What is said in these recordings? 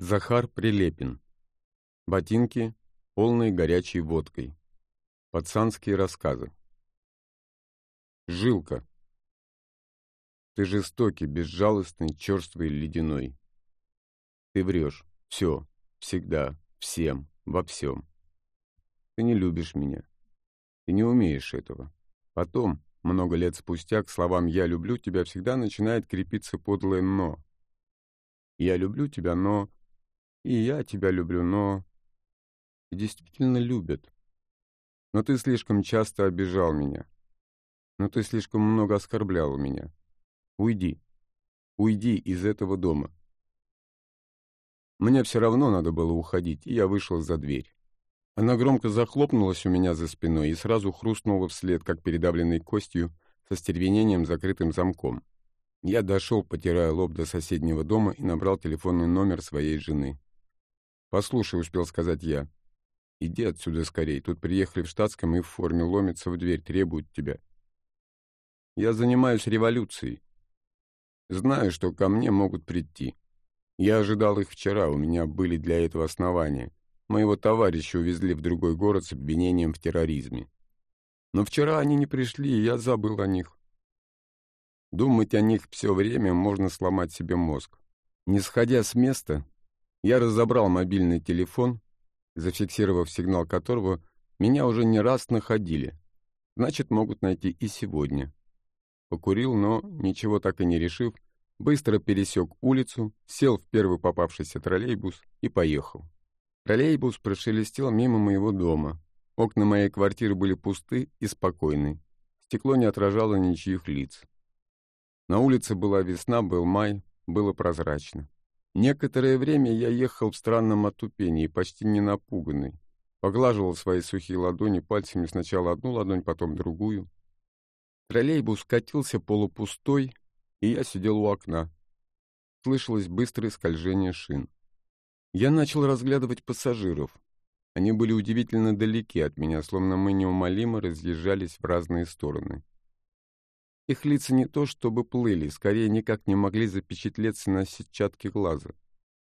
Захар Прилепин. Ботинки, полные горячей водкой. Пацанские рассказы. Жилка. Ты жестокий, безжалостный, черствый, ледяной. Ты врешь. Все. Всегда. Всем. Во всем. Ты не любишь меня. Ты не умеешь этого. Потом, много лет спустя, к словам «я люблю тебя» всегда начинает крепиться подлое «но». Я люблю тебя, но и я тебя люблю, но... Действительно любят. Но ты слишком часто обижал меня. Но ты слишком много оскорблял меня. Уйди. Уйди из этого дома. Мне все равно надо было уходить, и я вышел за дверь. Она громко захлопнулась у меня за спиной и сразу хрустнула вслед, как передавленной костью, со стервенением закрытым замком. Я дошел, потирая лоб до соседнего дома, и набрал телефонный номер своей жены. «Послушай», — успел сказать я. «Иди отсюда скорей. Тут приехали в штатском и в форме ломятся в дверь, требуют тебя». «Я занимаюсь революцией. Знаю, что ко мне могут прийти. Я ожидал их вчера, у меня были для этого основания. Моего товарища увезли в другой город с обвинением в терроризме. Но вчера они не пришли, и я забыл о них. Думать о них все время можно сломать себе мозг. Не сходя с места, я разобрал мобильный телефон, зафиксировав сигнал которого меня уже не раз находили. Значит, могут найти и сегодня. Покурил, но, ничего так и не решив, быстро пересек улицу, сел в первый попавшийся троллейбус и поехал. Троллейбус прошелестел мимо моего дома. Окна моей квартиры были пусты и спокойны. Стекло не отражало ничьих лиц. На улице была весна, был май, было прозрачно. Некоторое время я ехал в странном отупении, почти не напуганный. Поглаживал свои сухие ладони пальцами сначала одну ладонь, потом другую. Троллейбус катился полупустой, и я сидел у окна. Слышалось быстрое скольжение шин. Я начал разглядывать пассажиров. Они были удивительно далеки от меня, словно мы неумолимо разъезжались в разные стороны. Их лица не то чтобы плыли, скорее никак не могли запечатлеться на сетчатке глаза.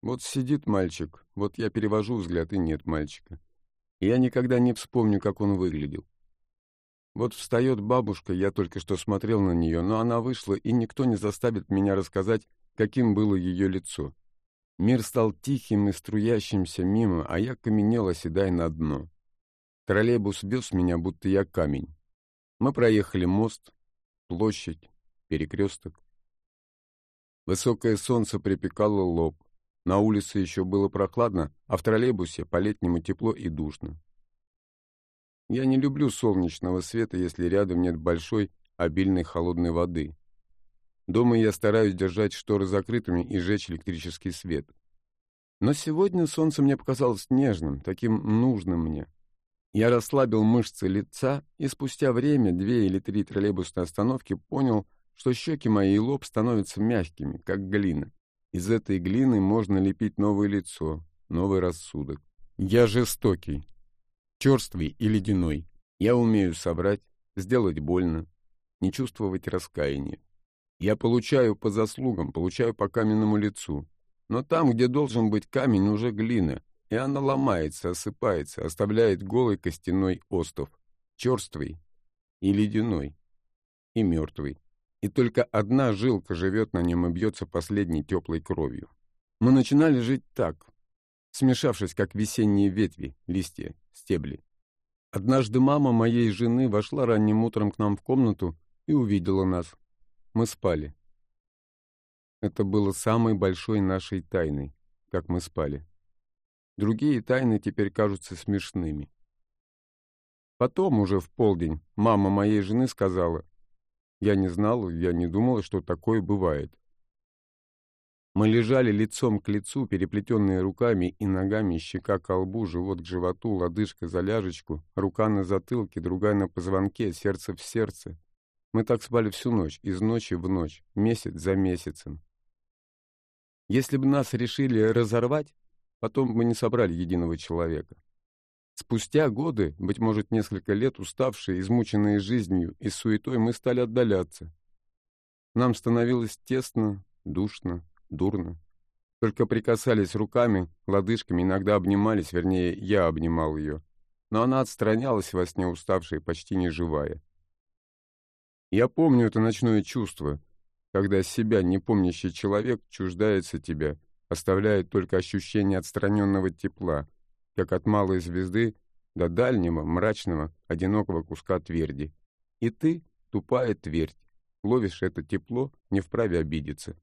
Вот сидит мальчик, вот я перевожу взгляд, и нет мальчика. Я никогда не вспомню, как он выглядел. Вот встает бабушка, я только что смотрел на нее, но она вышла, и никто не заставит меня рассказать, каким было ее лицо. Мир стал тихим и струящимся мимо, а я каменел, оседая на дно. Троллейбус вез меня, будто я камень. Мы проехали мост, площадь, перекресток. Высокое солнце припекало лоб. На улице еще было прохладно, а в троллейбусе по-летнему тепло и душно. Я не люблю солнечного света, если рядом нет большой, обильной холодной воды. Дома я стараюсь держать шторы закрытыми и жечь электрический свет. Но сегодня солнце мне показалось нежным, таким нужным мне. Я расслабил мышцы лица и спустя время, две или три троллейбусные остановки, понял, что щеки мои и лоб становятся мягкими, как глина. Из этой глины можно лепить новое лицо, новый рассудок. Я жестокий, черствый и ледяной. Я умею собрать, сделать больно, не чувствовать раскаяния. Я получаю по заслугам, получаю по каменному лицу. Но там, где должен быть камень, уже глина, и она ломается, осыпается, оставляет голый костяной остов, черствый и ледяной, и мертвый. И только одна жилка живет на нем и бьется последней теплой кровью. Мы начинали жить так, смешавшись, как весенние ветви, листья, стебли. Однажды мама моей жены вошла ранним утром к нам в комнату и увидела нас. Мы спали. Это было самой большой нашей тайной, как мы спали. Другие тайны теперь кажутся смешными. Потом, уже в полдень, мама моей жены сказала, «Я не знала, я не думала, что такое бывает». Мы лежали лицом к лицу, переплетенные руками и ногами, щека к лбу, живот к животу, лодыжка за ляжечку, рука на затылке, другая на позвонке, сердце в сердце. Мы так спали всю ночь, из ночи в ночь, месяц за месяцем. Если бы нас решили разорвать, Потом мы не собрали единого человека. Спустя годы, быть может, несколько лет, уставшие, измученные жизнью и суетой, мы стали отдаляться. Нам становилось тесно, душно, дурно. Только прикасались руками, лодыжками, иногда обнимались, вернее, я обнимал ее. Но она отстранялась во сне уставшая, почти неживая. Я помню это ночное чувство, когда себя, не помнящий человек, чуждается тебя, оставляет только ощущение отстраненного тепла, как от малой звезды до дальнего, мрачного, одинокого куска тверди. И ты, тупая твердь, ловишь это тепло, не вправе обидеться.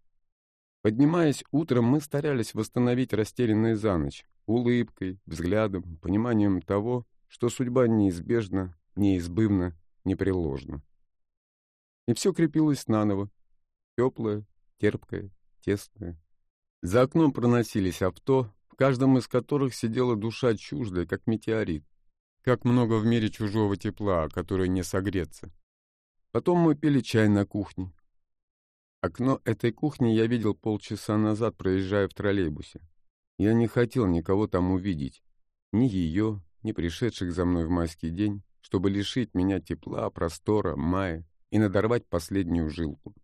Поднимаясь утром, мы старались восстановить растерянные за ночь, улыбкой, взглядом, пониманием того, что судьба неизбежна, неизбывна, непреложна. И все крепилось наново, теплое, терпкое, тесное. За окном проносились авто, в каждом из которых сидела душа чуждая, как метеорит. Как много в мире чужого тепла, которое не согреться. Потом мы пили чай на кухне. Окно этой кухни я видел полчаса назад, проезжая в троллейбусе. Я не хотел никого там увидеть. Ни ее, ни пришедших за мной в майский день, чтобы лишить меня тепла, простора, мая и надорвать последнюю жилку.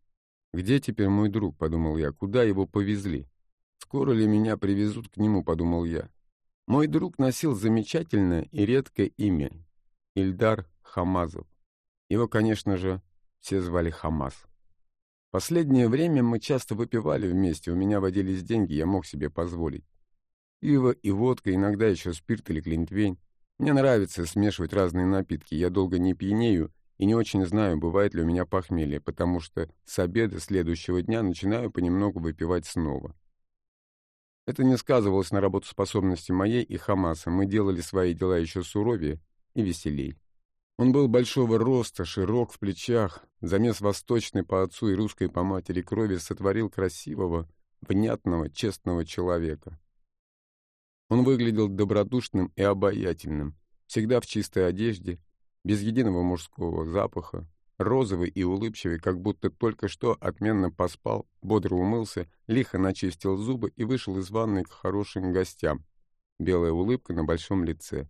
«Где теперь мой друг?» — подумал я. «Куда его повезли?» «Скоро ли меня привезут к нему?» — подумал я. Мой друг носил замечательное и редкое имя — Ильдар Хамазов. Его, конечно же, все звали Хамаз. Последнее время мы часто выпивали вместе, у меня водились деньги, я мог себе позволить. Пиво и водка, иногда еще спирт или клинтвейн. Мне нравится смешивать разные напитки, я долго не пьянею и не очень знаю, бывает ли у меня похмелье, потому что с обеда следующего дня начинаю понемногу выпивать снова. Это не сказывалось на работоспособности моей и Хамаса. Мы делали свои дела еще суровее и веселей. Он был большого роста, широк в плечах. Замес восточной по отцу и русской по матери крови сотворил красивого, внятного, честного человека. Он выглядел добродушным и обаятельным, всегда в чистой одежде, без единого мужского запаха, розовый и улыбчивый, как будто только что отменно поспал, бодро умылся, лихо начистил зубы и вышел из ванной к хорошим гостям. Белая улыбка на большом лице.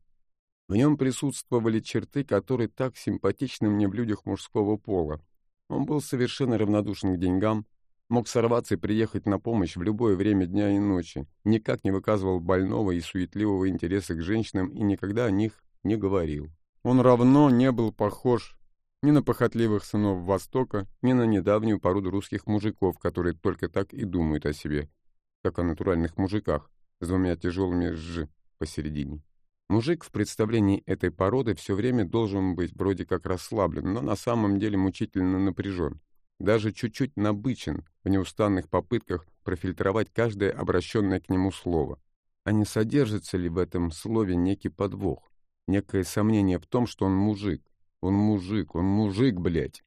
В нем присутствовали черты, которые так симпатичны мне в людях мужского пола. Он был совершенно равнодушен к деньгам, мог сорваться и приехать на помощь в любое время дня и ночи, никак не выказывал больного и суетливого интереса к женщинам и никогда о них не говорил. Он равно не был похож ни на похотливых сынов Востока, ни на недавнюю породу русских мужиков, которые только так и думают о себе, как о натуральных мужиках, с двумя тяжелыми «ж» посередине. Мужик в представлении этой породы все время должен быть вроде как расслаблен, но на самом деле мучительно напряжен, даже чуть-чуть набычен в неустанных попытках профильтровать каждое обращенное к нему слово. А не содержится ли в этом слове некий подвох, некое сомнение в том, что он мужик, он мужик, он мужик, блядь.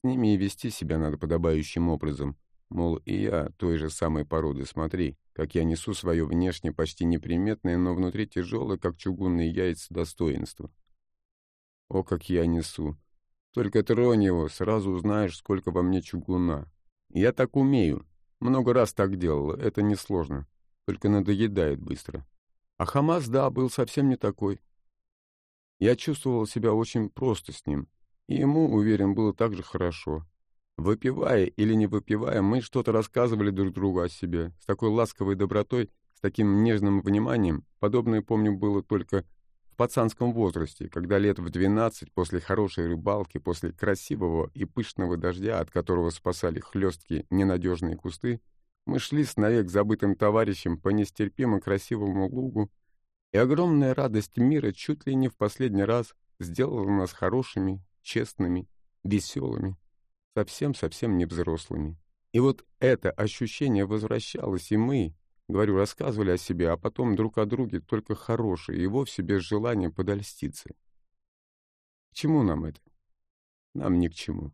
С ними и вести себя надо подобающим образом. Мол, и я той же самой породы, смотри, как я несу свое внешне почти неприметное, но внутри тяжелое, как чугунные яйца, достоинство. О, как я несу! Только тронь его, сразу узнаешь, сколько во мне чугуна. Я так умею. Много раз так делал, это несложно. Только надоедает быстро. А Хамас, да, был совсем не такой. Я чувствовал себя очень просто с ним, и ему, уверен, было так же хорошо. Выпивая или не выпивая, мы что-то рассказывали друг другу о себе, с такой ласковой добротой, с таким нежным вниманием. Подобное, помню, было только в пацанском возрасте, когда лет в двенадцать, после хорошей рыбалки, после красивого и пышного дождя, от которого спасали хлесткие ненадежные кусты, мы шли с навек забытым товарищем по нестерпимо красивому лугу и огромная радость мира чуть ли не в последний раз сделала нас хорошими, честными, веселыми, совсем-совсем не взрослыми. И вот это ощущение возвращалось, и мы, говорю, рассказывали о себе, а потом друг о друге только хорошие, и вовсе без желания подольститься. К чему нам это? Нам ни к чему.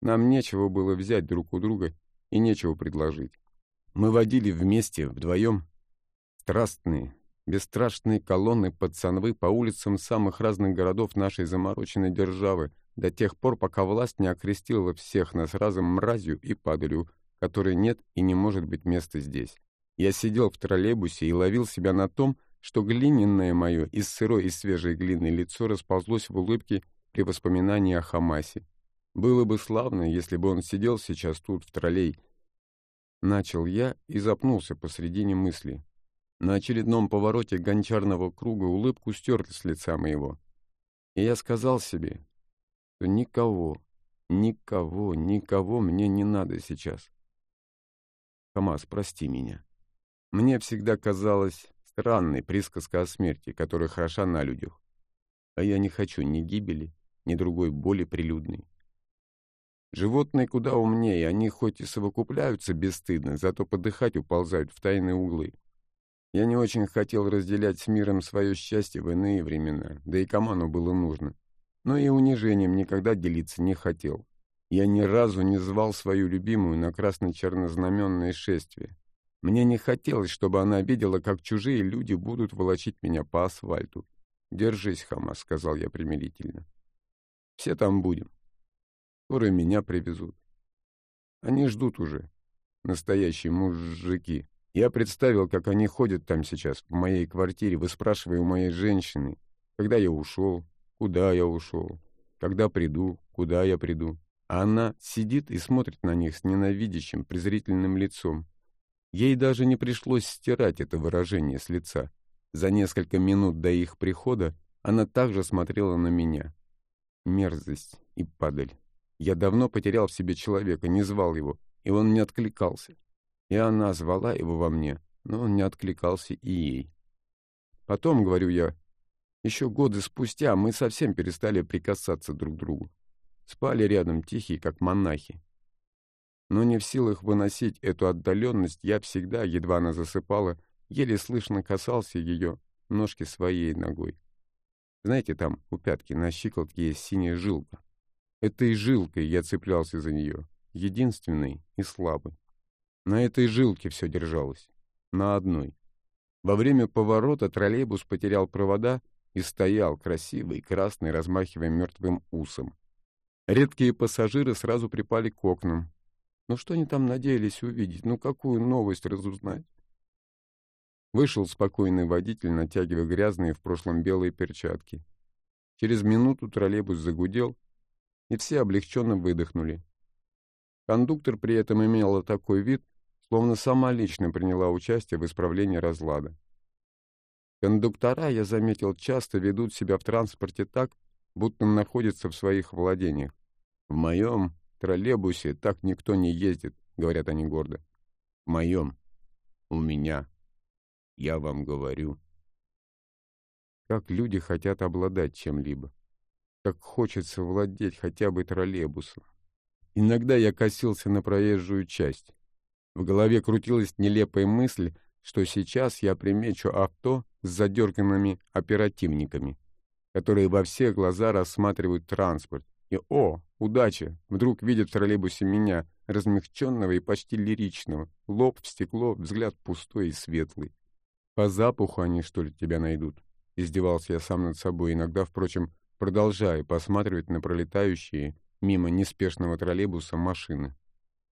Нам нечего было взять друг у друга и нечего предложить. Мы водили вместе, вдвоем, страстные, Бесстрашные колонны пацанвы по улицам самых разных городов нашей замороченной державы до тех пор, пока власть не окрестила всех нас разом мразью и падалью, которой нет и не может быть места здесь. Я сидел в троллейбусе и ловил себя на том, что глиняное мое из сырой и свежей глины лицо расползлось в улыбке при воспоминании о Хамасе. Было бы славно, если бы он сидел сейчас тут, в троллей, Начал я и запнулся посредине мысли. На очередном повороте гончарного круга улыбку стерли с лица моего. И я сказал себе, что никого, никого, никого мне не надо сейчас. Хамас, прости меня. Мне всегда казалось странной присказка о смерти, которая хороша на людях. А я не хочу ни гибели, ни другой боли прилюдной. Животные куда умнее, они хоть и совокупляются бесстыдно, зато подыхать уползают в тайные углы. Я не очень хотел разделять с миром свое счастье в иные времена, да и команду было нужно. Но и унижением никогда делиться не хотел. Я ни разу не звал свою любимую на красно-чернознаменное шествие. Мне не хотелось, чтобы она видела, как чужие люди будут волочить меня по асфальту. «Держись, Хамас», — сказал я примирительно. «Все там будем. Скоро меня привезут. Они ждут уже. Настоящие мужики. Я представил, как они ходят там сейчас, в моей квартире, выспрашивая у моей женщины, когда я ушел, куда я ушел, когда приду, куда я приду. А она сидит и смотрит на них с ненавидящим, презрительным лицом. Ей даже не пришлось стирать это выражение с лица. За несколько минут до их прихода она также смотрела на меня. Мерзость и падаль. Я давно потерял в себе человека, не звал его, и он не откликался. И она звала его во мне, но он не откликался и ей. Потом, говорю я, еще годы спустя мы совсем перестали прикасаться друг к другу. Спали рядом тихие, как монахи. Но не в силах выносить эту отдаленность, я всегда, едва она засыпала, еле слышно касался ее ножки своей ногой. Знаете, там у пятки на щиколотке есть синяя жилка. Этой жилкой я цеплялся за нее, единственной и слабой. На этой жилке все держалось. На одной. Во время поворота троллейбус потерял провода и стоял, красивый, красный, размахивая мертвым усом. Редкие пассажиры сразу припали к окнам. Ну что они там надеялись увидеть? Ну какую новость разузнать? Вышел спокойный водитель, натягивая грязные в прошлом белые перчатки. Через минуту троллейбус загудел, и все облегченно выдохнули. Кондуктор при этом имела такой вид, словно сама лично приняла участие в исправлении разлада. Кондуктора, я заметил, часто ведут себя в транспорте так, будто находятся в своих владениях. В моем троллейбусе так никто не ездит, говорят они гордо. В моем. У меня. Я вам говорю. Как люди хотят обладать чем-либо. Как хочется владеть хотя бы троллейбусом. Иногда я косился на проезжую часть. В голове крутилась нелепая мысль, что сейчас я примечу авто с задерганными оперативниками, которые во все глаза рассматривают транспорт. И, о, удача, вдруг видят в троллейбусе меня, размягченного и почти лиричного, лоб в стекло, взгляд пустой и светлый. По запаху они, что ли, тебя найдут? Издевался я сам над собой, иногда, впрочем, продолжая посматривать на пролетающие мимо неспешного троллейбуса машины.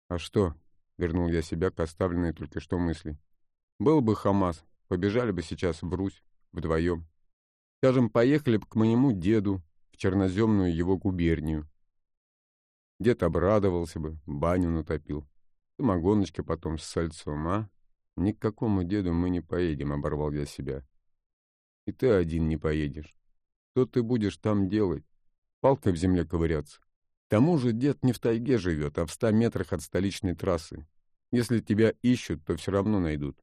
А что, Вернул я себя к оставленной только что мысли. Был бы Хамас, побежали бы сейчас в Русь, вдвоем. Скажем, поехали бы к моему деду в черноземную его губернию. Дед обрадовался бы, баню натопил. Самогоночка потом с сальцом, а? Ни к какому деду мы не поедем, оборвал я себя. И ты один не поедешь. Что ты будешь там делать? Палкой в земле ковыряться? Тому же дед не в тайге живет, а в ста метрах от столичной трассы. Если тебя ищут, то все равно найдут.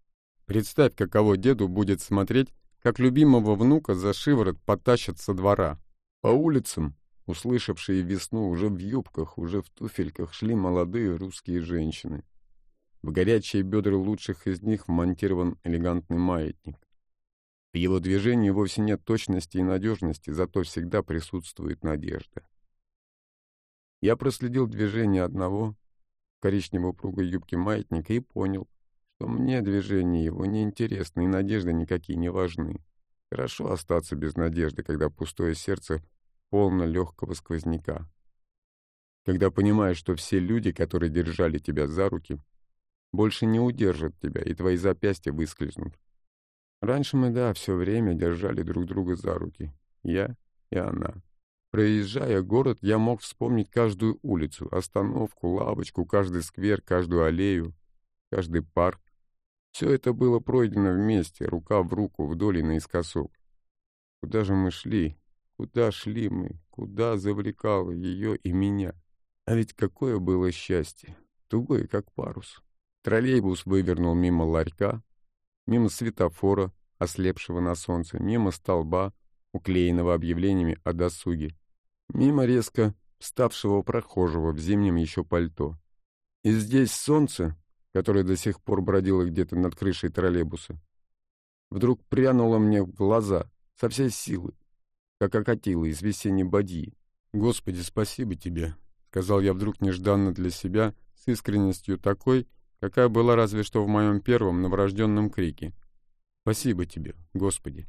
Представь, каково деду будет смотреть, как любимого внука за шиворот потащат со двора. По улицам, услышавшие весну, уже в юбках, уже в туфельках, шли молодые русские женщины. В горячие бедра лучших из них вмонтирован элегантный маятник. В его движении вовсе нет точности и надежности, зато всегда присутствует надежда. Я проследил движение одного коричнево-упругой юбки маятника и понял, что мне движение его неинтересно и надежды никакие не важны. Хорошо остаться без надежды, когда пустое сердце полно легкого сквозняка. Когда понимаешь, что все люди, которые держали тебя за руки, больше не удержат тебя, и твои запястья выскользнут. Раньше мы, да, все время держали друг друга за руки. Я и она. Проезжая город, я мог вспомнить каждую улицу, остановку, лавочку, каждый сквер, каждую аллею. каждый парк. Все это было пройдено вместе, рука в руку, вдоль и наискосок. Куда же мы шли? Куда шли мы? Куда завлекало ее и меня? А ведь какое было счастье! Тугое, как парус. Троллейбус вывернул мимо ларька, мимо светофора, ослепшего на солнце, мимо столба, уклеенного объявлениями о досуге, мимо резко ставшего прохожего в зимнем еще пальто. И здесь солнце, которое до сих пор бродило где-то над крышей троллейбуса, вдруг прянуло мне в глаза со всей силы, как окатило из весенней бадьи. «Господи, спасибо тебе», — сказал я вдруг нежданно для себя, с искренностью такой, какая была разве что в моем первом новорожденном крике. «Спасибо тебе, Господи».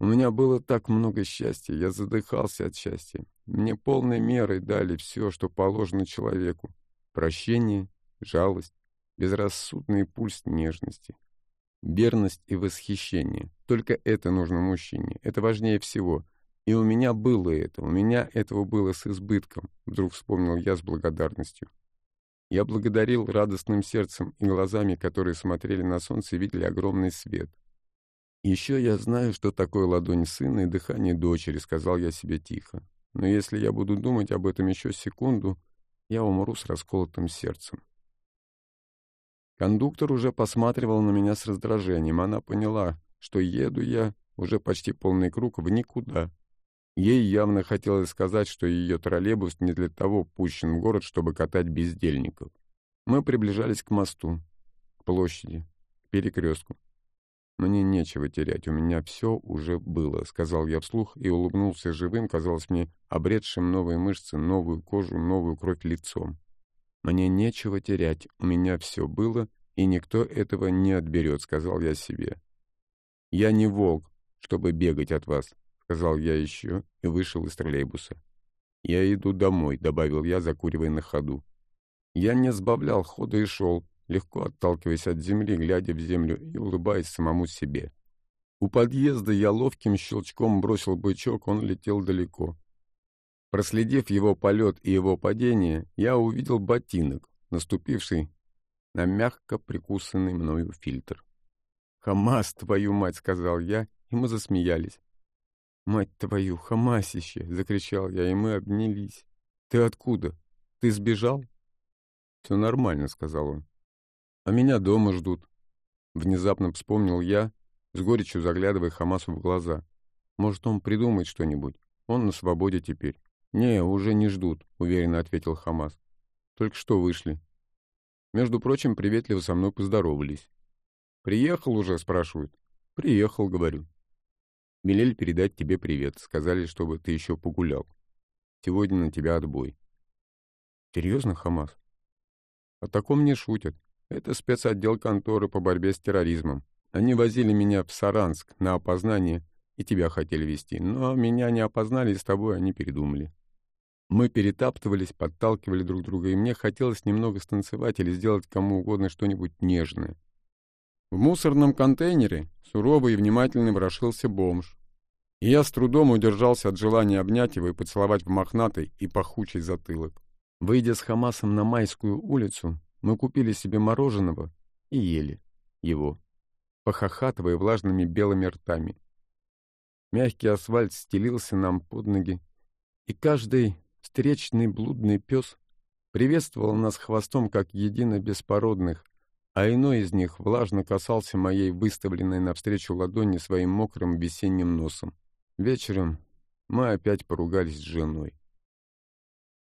У меня было так много счастья, я задыхался от счастья. Мне полной мерой дали все, что положено человеку. Прощение, жалость, безрассудный пульс нежности, верность и восхищение. Только это нужно мужчине, это важнее всего. И у меня было это, у меня этого было с избытком, вдруг вспомнил я с благодарностью. Я благодарил радостным сердцем и глазами, которые смотрели на солнце и видели огромный свет. «Еще я знаю, что такое ладонь сына и дыхание дочери», — сказал я себе тихо. «Но если я буду думать об этом еще секунду, я умру с расколотым сердцем». Кондуктор уже посматривал на меня с раздражением. Она поняла, что еду я уже почти полный круг в никуда. Ей явно хотелось сказать, что ее троллейбус не для того пущен в город, чтобы катать бездельников. Мы приближались к мосту, к площади, к перекрестку. «Мне нечего терять, у меня все уже было», — сказал я вслух и улыбнулся живым, казалось мне, обретшим новые мышцы, новую кожу, новую кровь лицом. «Мне нечего терять, у меня все было, и никто этого не отберет», — сказал я себе. «Я не волк, чтобы бегать от вас», — сказал я еще и вышел из троллейбуса. «Я иду домой», — добавил я, закуривая на ходу. Я не сбавлял хода и шел, легко отталкиваясь от земли, глядя в землю и улыбаясь самому себе. У подъезда я ловким щелчком бросил бычок, он летел далеко. Проследив его полет и его падение, я увидел ботинок, наступивший на мягко прикусанный мною фильтр. «Хамас, твою мать!» — сказал я, и мы засмеялись. «Мать твою, хамасище!» — закричал я, и мы обнялись. «Ты откуда? Ты сбежал?» «Все нормально», — сказал он. А меня дома ждут. Внезапно вспомнил я, с горечью заглядывая Хамасу в глаза. Может, он придумает что-нибудь? Он на свободе теперь. «Не, уже не ждут», — уверенно ответил Хамас. «Только что вышли». Между прочим, приветливо со мной поздоровались. «Приехал уже?» — спрашивают. «Приехал», — говорю. «Велели передать тебе привет. Сказали, чтобы ты еще погулял. Сегодня на тебя отбой». «Серьезно, Хамас?» «О таком не шутят. Это спецотдел конторы по борьбе с терроризмом. Они возили меня в Саранск на опознание и тебя хотели вести, но меня не опознали, и с тобой они передумали. Мы перетаптывались, подталкивали друг друга, и мне хотелось немного станцевать или сделать кому угодно что-нибудь нежное. В мусорном контейнере суровый и внимательный ворошился бомж. И я с трудом удержался от желания обнять его и поцеловать в мохнатый и пахучий затылок. Выйдя с Хамасом на Майскую улицу, мы купили себе мороженого и ели его, похохатывая влажными белыми ртами. Мягкий асфальт стелился нам под ноги, и каждый встречный блудный пес приветствовал нас хвостом как едино беспородных, а иной из них влажно касался моей выставленной навстречу ладони своим мокрым весенним носом. Вечером мы опять поругались с женой.